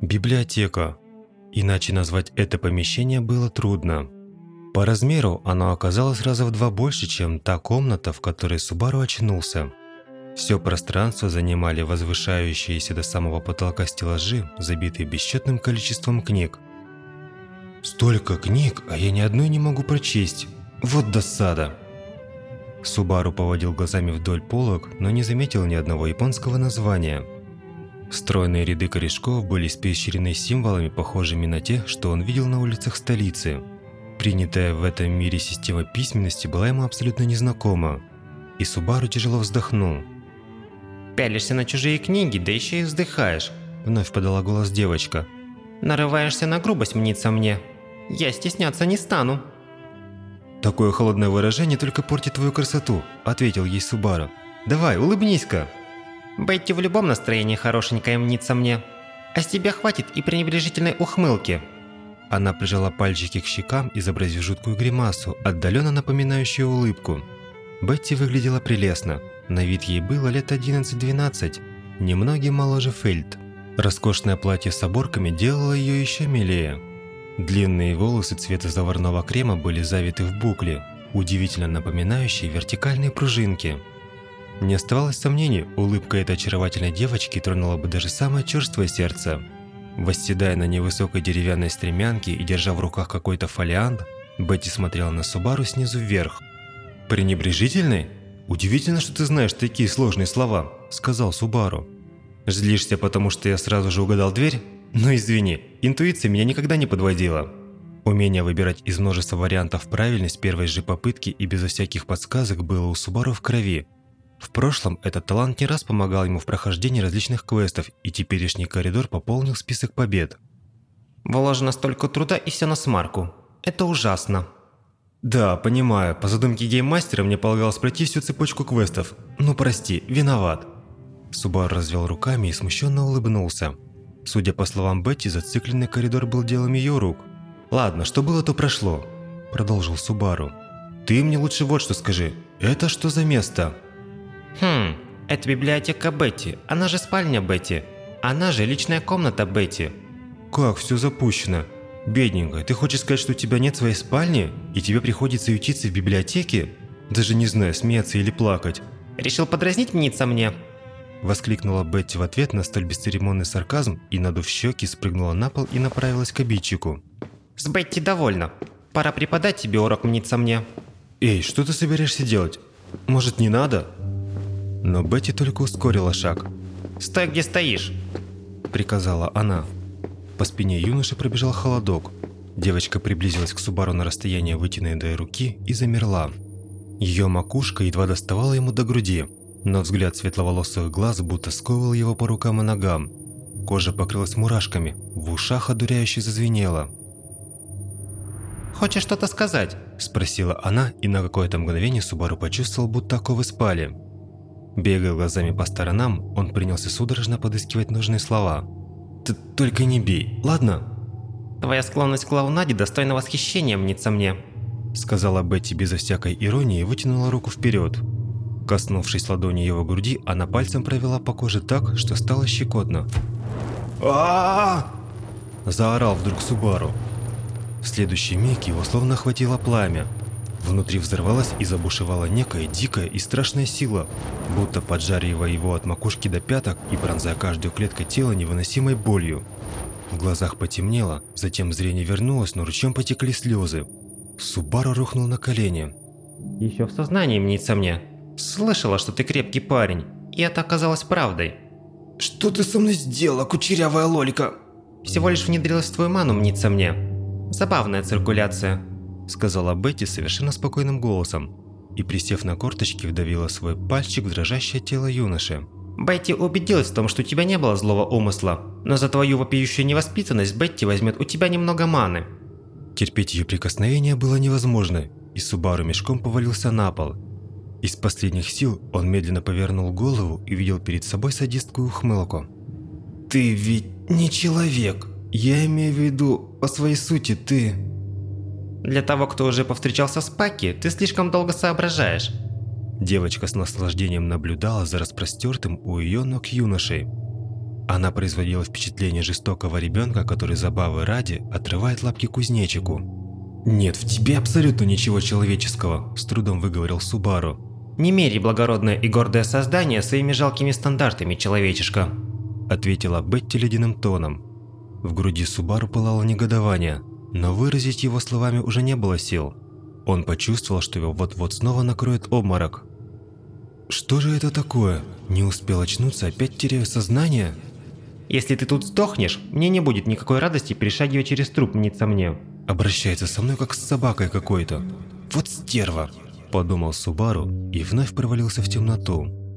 Библиотека. Иначе назвать это помещение было трудно. По размеру оно оказалось раза в два больше, чем та комната, в которой Субару очнулся. Все пространство занимали возвышающиеся до самого потолка стеллажи, забитые бесчетным количеством книг. Столько книг, а я ни одной не могу прочесть. Вот досада. Субару поводил глазами вдоль полок, но не заметил ни одного японского названия. Стройные ряды корешков были испещрены символами, похожими на те, что он видел на улицах столицы. Принятая в этом мире система письменности была ему абсолютно незнакома. И Субару тяжело вздохнул. Пялишься на чужие книги, да еще и вздыхаешь. Вновь подала голос девочка. Нарываешься на грубость, мнится мне. Я стесняться не стану. «Такое холодное выражение только портит твою красоту», – ответил ей Субару. «Давай, улыбнись-ка!» Бетти в любом настроении хорошенькая мнится мне. А с тебя хватит и пренебрежительной ухмылки. Она прижала пальчики к щекам, изобразив жуткую гримасу, отдаленно напоминающую улыбку. Бетти выглядела прелестно. На вид ей было лет 11-12, немногим моложе Фельд. Роскошное платье с оборками делало ее еще милее. Длинные волосы цвета заварного крема были завиты в букле, удивительно напоминающие вертикальные пружинки. Не оставалось сомнений, улыбка этой очаровательной девочки тронула бы даже самое черствое сердце. Восседая на невысокой деревянной стремянке и держа в руках какой-то фолиант, Бетти смотрела на Субару снизу вверх. «Пренебрежительный? Удивительно, что ты знаешь такие сложные слова», – сказал Субару. «Злишься, потому что я сразу же угадал дверь? Ну извини, интуиция меня никогда не подводила». Умение выбирать из множества вариантов правильность первой же попытки и безо всяких подсказок было у Субару в крови. В прошлом этот талант не раз помогал ему в прохождении различных квестов, и теперешний коридор пополнил список побед. Вложено столько труда и все на смарку. Это ужасно. Да, понимаю, по задумке гейммастера мне полагалось пройти всю цепочку квестов. Ну прости, виноват. Субар развел руками и смущенно улыбнулся. Судя по словам Бетти, зацикленный коридор был делом ее рук. «Ладно, что было, то прошло», – продолжил Субару. «Ты мне лучше вот что скажи. Это что за место?» Хм, это библиотека Бетти, она же спальня Бетти. Она же личная комната Бетти. Как все запущено? Бедненькая, ты хочешь сказать, что у тебя нет своей спальни, и тебе приходится ютиться в библиотеке? Даже не знаю, смеяться или плакать. Решил подразнить мниться мне? Воскликнула Бетти в ответ на столь бесцеремонный сарказм и, надув щеки, спрыгнула на пол и направилась к обидчику. С Бетти довольно. Пора преподать тебе урок мниться мне. Эй, что ты собираешься делать? Может, не надо? Но Бетти только ускорила шаг. «Стой, где стоишь!» – приказала она. По спине юноши пробежал холодок. Девочка приблизилась к Субару на расстояние вытянутой руки и замерла. Ее макушка едва доставала ему до груди, но взгляд светловолосых глаз будто сковывал его по рукам и ногам. Кожа покрылась мурашками, в ушах одуряюще зазвенело. «Хочешь что-то сказать?» – спросила она, и на какое-то мгновение Субару почувствовал, будто оковы спали. Бегая глазами по сторонам, он принялся судорожно подыскивать нужные слова. «Ты только не бей, ладно?» «Твоя склонность к клоунаде достойна восхищения, мнится мне», сказала Бетти безо всякой иронии и вытянула руку вперед. Коснувшись ладони его груди, она пальцем провела по коже так, что стало щекотно. а Заорал вдруг Субару. В следующий миг его словно охватило пламя. Внутри взорвалась и забушевала некая дикая и страшная сила, будто поджаривая его от макушки до пяток и пронзая каждую клетку тела невыносимой болью. В глазах потемнело, затем зрение вернулось, но ручьем потекли слезы. Субару рухнул на колени. «Еще в сознании мнится мне. Слышала, что ты крепкий парень, и это оказалось правдой». «Что ты со мной сделала, кучерявая лолика?» «Всего лишь внедрилась в твою ману, мнится мне. Забавная циркуляция сказала Бетти совершенно спокойным голосом и, присев на корточки, вдавила свой пальчик в дрожащее тело юноши. Бетти убедилась в том, что у тебя не было злого умысла, но за твою вопиющую невоспитанность Бетти возьмет у тебя немного маны. Терпеть ее прикосновение было невозможно, и Субару мешком повалился на пол. Из последних сил он медленно повернул голову и видел перед собой садистскую ухмылку. «Ты ведь не человек. Я имею в виду, по своей сути, ты...» Для того, кто уже повстречался с Паки, ты слишком долго соображаешь. Девочка с наслаждением наблюдала за распростертым у ее ног юношей. Она производила впечатление жестокого ребенка, который забавы ради отрывает лапки кузнечику. «Нет в тебе абсолютно ничего человеческого», – с трудом выговорил Субару. «Не мери благородное и гордое создание своими жалкими стандартами, человечишка», – ответила Бетти ледяным тоном. В груди Субару пылало негодование, но выразить его словами уже не было сил. Он почувствовал, что его вот-вот снова накроет обморок. «Что же это такое? Не успел очнуться, опять теряю сознание?» «Если ты тут сдохнешь, мне не будет никакой радости перешагивать через труп, мнится мне», Обращается со мной, как с собакой какой-то. Вот стерва!» Подумал Субару и вновь провалился в темноту.